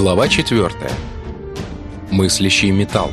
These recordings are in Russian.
Глава 4. Мыслящий металл.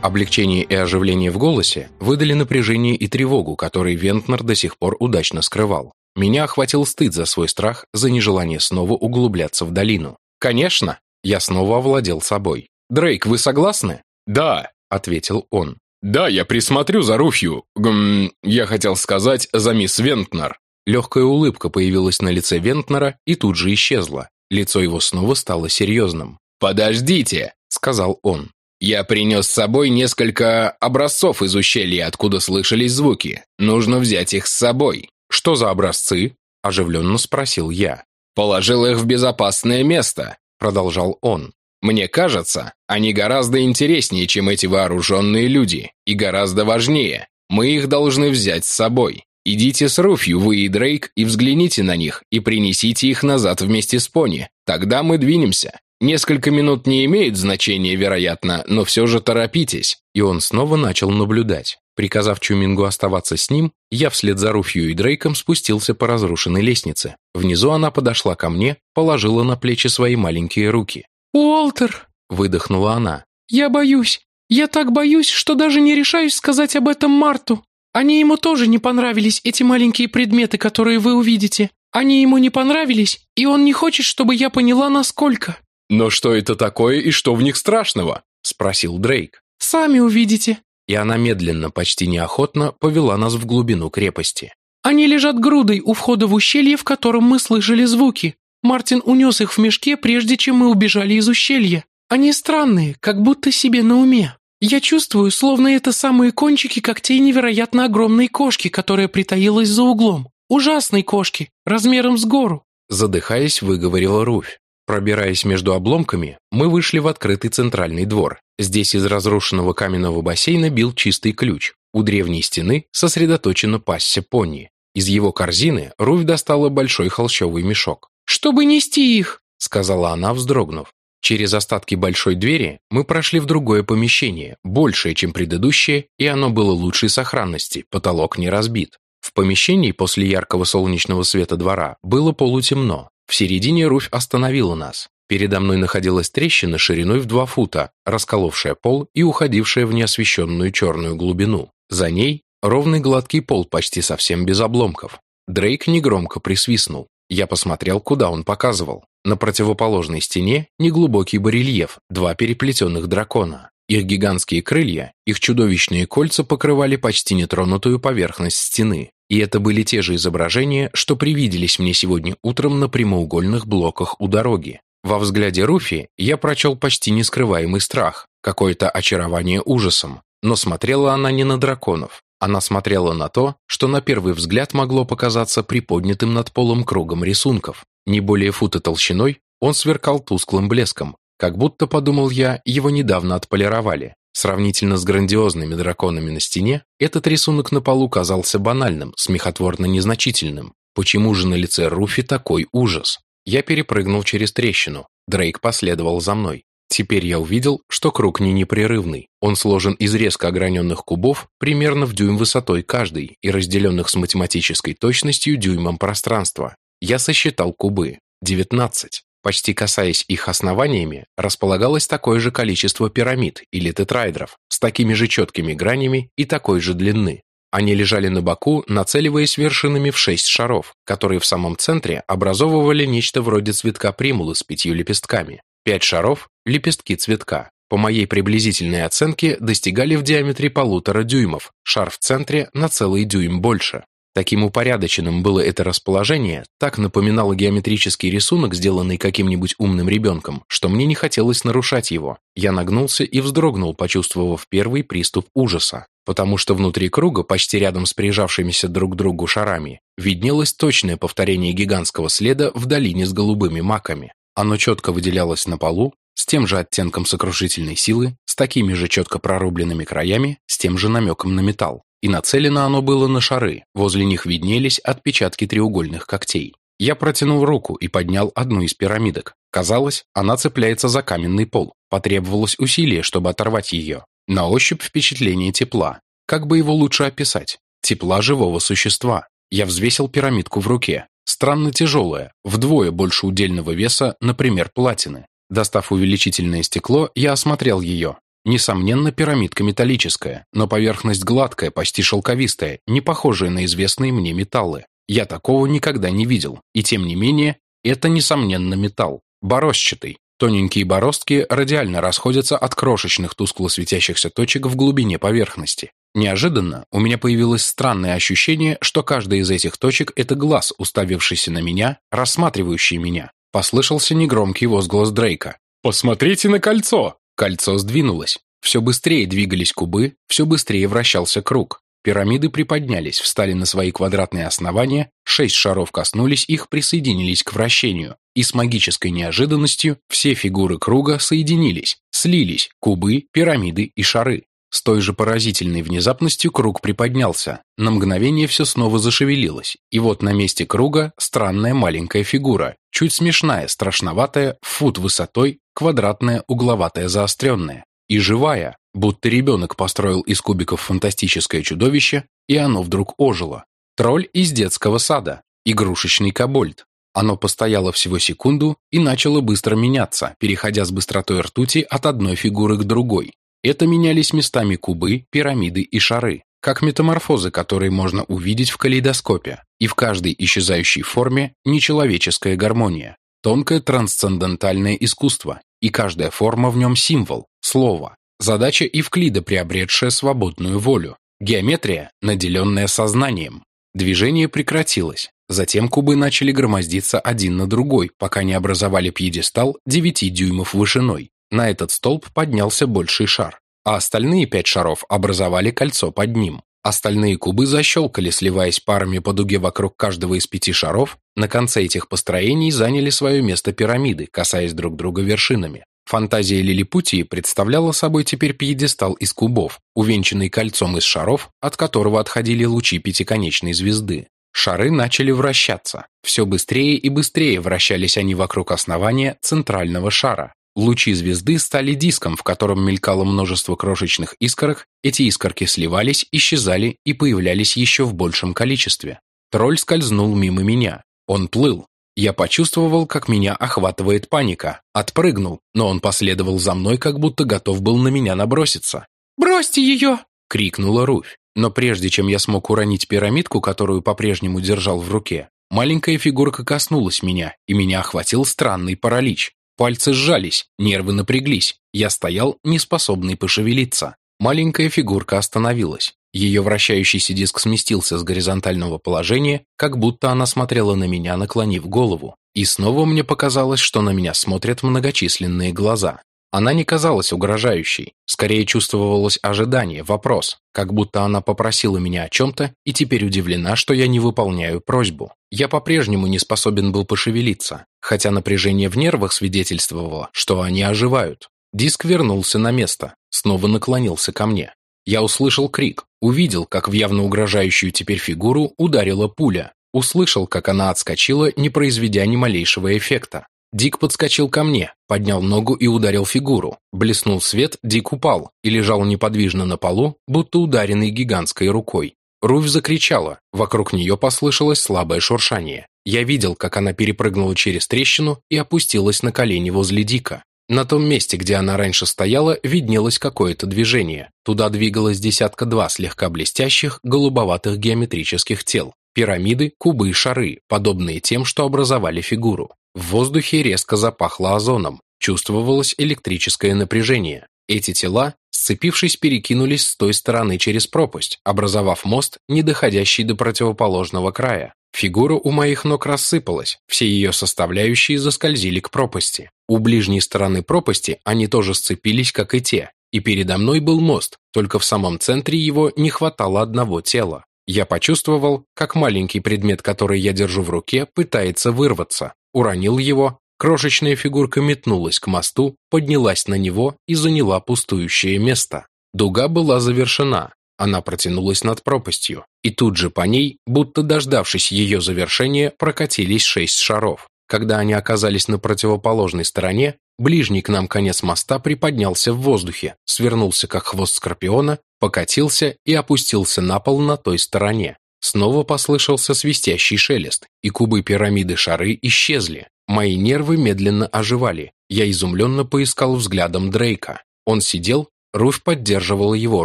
Облегчение и оживление в голосе выдали напряжение и тревогу, которые Вентнер до сих пор удачно скрывал. Меня охватил стыд за свой страх, за нежелание снова углубляться в долину. «Конечно!» Я снова овладел собой. «Дрейк, вы согласны?» «Да», — ответил он. «Да, я присмотрю за Руфью. Гм, я хотел сказать, за мисс Вентнер». Легкая улыбка появилась на лице Вентнера и тут же исчезла. Лицо его снова стало серьезным. «Подождите», — сказал он. «Я принес с собой несколько образцов из ущелья, откуда слышались звуки. Нужно взять их с собой». «Что за образцы?» – оживленно спросил я. «Положил их в безопасное место», – продолжал он. «Мне кажется, они гораздо интереснее, чем эти вооруженные люди, и гораздо важнее. Мы их должны взять с собой. Идите с Руфью, вы и Дрейк, и взгляните на них, и принесите их назад вместе с пони. Тогда мы двинемся. Несколько минут не имеет значения, вероятно, но все же торопитесь». И он снова начал наблюдать. Приказав Чумингу оставаться с ним, я вслед за Руфью и Дрейком спустился по разрушенной лестнице. Внизу она подошла ко мне, положила на плечи свои маленькие руки. «Уолтер!» – выдохнула она. «Я боюсь. Я так боюсь, что даже не решаюсь сказать об этом Марту. Они ему тоже не понравились, эти маленькие предметы, которые вы увидите. Они ему не понравились, и он не хочет, чтобы я поняла, насколько». «Но что это такое и что в них страшного?» – спросил Дрейк. «Сами увидите», и она медленно, почти неохотно повела нас в глубину крепости. «Они лежат грудой у входа в ущелье, в котором мы слышали звуки. Мартин унес их в мешке, прежде чем мы убежали из ущелья. Они странные, как будто себе на уме. Я чувствую, словно это самые кончики когтей невероятно огромной кошки, которая притаилась за углом. Ужасной кошки, размером с гору». Задыхаясь, выговорила Руфь. Пробираясь между обломками, мы вышли в открытый центральный двор. Здесь из разрушенного каменного бассейна бил чистый ключ. У древней стены сосредоточенно пасся пони. Из его корзины Руфь достала большой холщовый мешок. «Чтобы нести их», — сказала она, вздрогнув. Через остатки большой двери мы прошли в другое помещение, большее, чем предыдущее, и оно было лучшей сохранности, потолок не разбит. В помещении после яркого солнечного света двора было полутемно. В середине Руфь остановила нас. Передо мной находилась трещина шириной в два фута, расколовшая пол и уходившая в неосвещенную черную глубину. За ней ровный гладкий пол почти совсем без обломков. Дрейк негромко присвистнул. Я посмотрел, куда он показывал. На противоположной стене неглубокий барельеф, два переплетенных дракона. Их гигантские крылья, их чудовищные кольца покрывали почти нетронутую поверхность стены. И это были те же изображения, что привиделись мне сегодня утром на прямоугольных блоках у дороги. Во взгляде Руфи я прочел почти нескрываемый страх, какое-то очарование ужасом. Но смотрела она не на драконов. Она смотрела на то, что на первый взгляд могло показаться приподнятым над полом кругом рисунков. Не более фута толщиной, он сверкал тусклым блеском, как будто, подумал я, его недавно отполировали. Сравнительно с грандиозными драконами на стене, этот рисунок на полу казался банальным, смехотворно незначительным. Почему же на лице Руфи такой ужас? Я перепрыгнул через трещину. Дрейк последовал за мной. Теперь я увидел, что круг не непрерывный. Он сложен из резко ограненных кубов, примерно в дюйм высотой каждый, и разделенных с математической точностью дюймом пространства. Я сосчитал кубы. 19. Почти касаясь их основаниями, располагалось такое же количество пирамид или тетраэдров с такими же четкими гранями и такой же длины. Они лежали на боку, нацеливаясь вершинами в шесть шаров, которые в самом центре образовывали нечто вроде цветка примулы с пятью лепестками. Пять шаров – лепестки цветка. По моей приблизительной оценке достигали в диаметре полутора дюймов, шар в центре на целый дюйм больше. Таким упорядоченным было это расположение, так напоминало геометрический рисунок, сделанный каким-нибудь умным ребенком, что мне не хотелось нарушать его. Я нагнулся и вздрогнул, почувствовав первый приступ ужаса потому что внутри круга, почти рядом с прижавшимися друг к другу шарами, виднелось точное повторение гигантского следа в долине с голубыми маками. Оно четко выделялось на полу, с тем же оттенком сокрушительной силы, с такими же четко прорубленными краями, с тем же намеком на металл. И нацелено оно было на шары, возле них виднелись отпечатки треугольных когтей. Я протянул руку и поднял одну из пирамидок. Казалось, она цепляется за каменный пол. Потребовалось усилие, чтобы оторвать ее. На ощупь впечатление тепла. Как бы его лучше описать? Тепла живого существа. Я взвесил пирамидку в руке. странно тяжелая, вдвое больше удельного веса, например, платины. Достав увеличительное стекло, я осмотрел ее. Несомненно, пирамидка металлическая, но поверхность гладкая, почти шелковистая, не похожая на известные мне металлы. Я такого никогда не видел, и тем не менее, это, несомненно, металл. Борозчатый. Тоненькие бороздки радиально расходятся от крошечных тускло светящихся точек в глубине поверхности. Неожиданно у меня появилось странное ощущение, что каждая из этих точек – это глаз, уставившийся на меня, рассматривающий меня. Послышался негромкий возглас Дрейка. «Посмотрите на кольцо!» Кольцо сдвинулось. Все быстрее двигались кубы, все быстрее вращался круг. Пирамиды приподнялись, встали на свои квадратные основания, шесть шаров коснулись их, присоединились к вращению. И с магической неожиданностью все фигуры круга соединились, слились, кубы, пирамиды и шары. С той же поразительной внезапностью круг приподнялся. На мгновение все снова зашевелилось. И вот на месте круга странная маленькая фигура, чуть смешная, страшноватая, фут высотой, квадратная, угловатая, заостренная. И живая, будто ребенок построил из кубиков фантастическое чудовище, и оно вдруг ожило. Тролль из детского сада, игрушечный кобольд. Оно постояло всего секунду и начало быстро меняться, переходя с быстротой ртути от одной фигуры к другой. Это менялись местами кубы, пирамиды и шары, как метаморфозы, которые можно увидеть в калейдоскопе, и в каждой исчезающей форме нечеловеческая гармония, тонкое трансцендентальное искусство, и каждая форма в нем символ, слово, задача Евклида, приобретшая свободную волю, геометрия, наделенная сознанием. Движение прекратилось, затем кубы начали громоздиться один на другой, пока не образовали пьедестал 9 дюймов вышиной, на этот столб поднялся больший шар, а остальные пять шаров образовали кольцо под ним. Остальные кубы защелкали, сливаясь парами по дуге вокруг каждого из пяти шаров, на конце этих построений заняли свое место пирамиды, касаясь друг друга вершинами. Фантазия Лилипутии представляла собой теперь пьедестал из кубов, увенчанный кольцом из шаров, от которого отходили лучи пятиконечной звезды. Шары начали вращаться. Все быстрее и быстрее вращались они вокруг основания центрального шара. Лучи звезды стали диском, в котором мелькало множество крошечных искорок, эти искорки сливались, исчезали и появлялись еще в большем количестве. Тролль скользнул мимо меня. Он плыл. Я почувствовал, как меня охватывает паника. Отпрыгнул, но он последовал за мной, как будто готов был на меня наброситься. «Бросьте ее!» — крикнула Руфь. Но прежде чем я смог уронить пирамидку, которую по-прежнему держал в руке, маленькая фигурка коснулась меня, и меня охватил странный паралич. Пальцы сжались, нервы напряглись. Я стоял, неспособный пошевелиться. Маленькая фигурка остановилась. Ее вращающийся диск сместился с горизонтального положения, как будто она смотрела на меня, наклонив голову. И снова мне показалось, что на меня смотрят многочисленные глаза. Она не казалась угрожающей, скорее чувствовалось ожидание, вопрос, как будто она попросила меня о чем-то и теперь удивлена, что я не выполняю просьбу. Я по-прежнему не способен был пошевелиться, хотя напряжение в нервах свидетельствовало, что они оживают. Диск вернулся на место, снова наклонился ко мне. Я услышал крик, увидел, как в явно угрожающую теперь фигуру ударила пуля, услышал, как она отскочила, не произведя ни малейшего эффекта. Дик подскочил ко мне, поднял ногу и ударил фигуру. Блеснул свет, Дик упал и лежал неподвижно на полу, будто ударенный гигантской рукой. Руфь закричала, вокруг нее послышалось слабое шуршание. Я видел, как она перепрыгнула через трещину и опустилась на колени возле Дика. На том месте, где она раньше стояла, виднелось какое-то движение. Туда двигалось десятка-два слегка блестящих, голубоватых геометрических тел. Пирамиды, кубы и шары, подобные тем, что образовали фигуру. В воздухе резко запахло озоном, чувствовалось электрическое напряжение. Эти тела, сцепившись, перекинулись с той стороны через пропасть, образовав мост, не доходящий до противоположного края. Фигура у моих ног рассыпалась, все ее составляющие заскользили к пропасти. У ближней стороны пропасти они тоже сцепились, как и те, и передо мной был мост, только в самом центре его не хватало одного тела. Я почувствовал, как маленький предмет, который я держу в руке, пытается вырваться уронил его, крошечная фигурка метнулась к мосту, поднялась на него и заняла пустующее место. Дуга была завершена, она протянулась над пропастью, и тут же по ней, будто дождавшись ее завершения, прокатились шесть шаров. Когда они оказались на противоположной стороне, ближний к нам конец моста приподнялся в воздухе, свернулся как хвост скорпиона, покатился и опустился на пол на той стороне. Снова послышался свистящий шелест, и кубы пирамиды шары исчезли. Мои нервы медленно оживали. Я изумленно поискал взглядом Дрейка. Он сидел, Руфь поддерживала его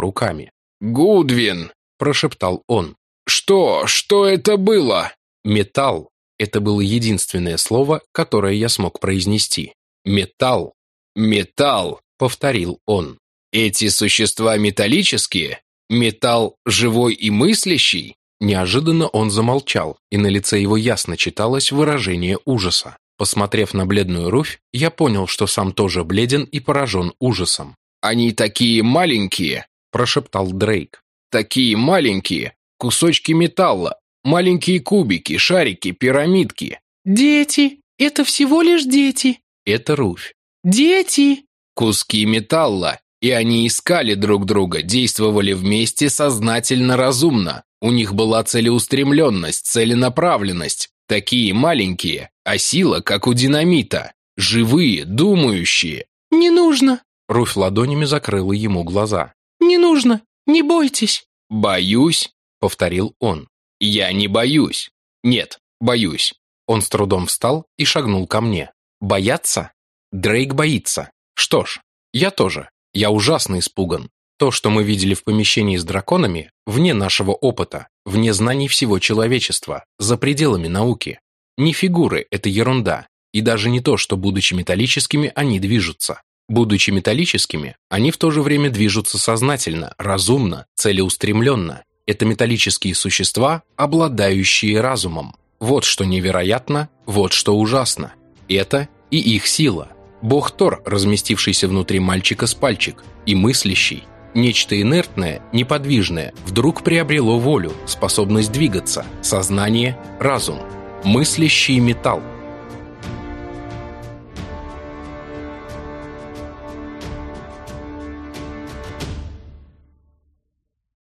руками. «Гудвин!» – прошептал он. «Что? Что это было?» «Металл». Это было единственное слово, которое я смог произнести. «Металл». «Металл», — повторил он. «Эти существа металлические? Металл живой и мыслящий?» Неожиданно он замолчал, и на лице его ясно читалось выражение ужаса. Посмотрев на бледную Руфь, я понял, что сам тоже бледен и поражен ужасом. «Они такие маленькие!» – прошептал Дрейк. «Такие маленькие! Кусочки металла! Маленькие кубики, шарики, пирамидки!» «Дети! Это всего лишь дети!» Это Руфь. «Дети!» Куски металла, и они искали друг друга, действовали вместе сознательно разумно. У них была целеустремленность, целенаправленность. Такие маленькие, а сила, как у динамита. Живые, думающие. «Не нужно!» Руфь ладонями закрыла ему глаза. «Не нужно! Не бойтесь!» «Боюсь?» — повторил он. «Я не боюсь. Нет, боюсь». Он с трудом встал и шагнул ко мне. «Бояться?» Дрейк боится. Что ж, я тоже. Я ужасно испуган. То, что мы видели в помещении с драконами, вне нашего опыта, вне знаний всего человечества, за пределами науки. Не фигуры – это ерунда. И даже не то, что, будучи металлическими, они движутся. Будучи металлическими, они в то же время движутся сознательно, разумно, целеустремленно. Это металлические существа, обладающие разумом. Вот что невероятно, вот что ужасно. Это и их сила. Бог Тор, разместившийся внутри мальчика с пальчик, и мыслящий. Нечто инертное, неподвижное, вдруг приобрело волю, способность двигаться, сознание, разум. Мыслящий металл –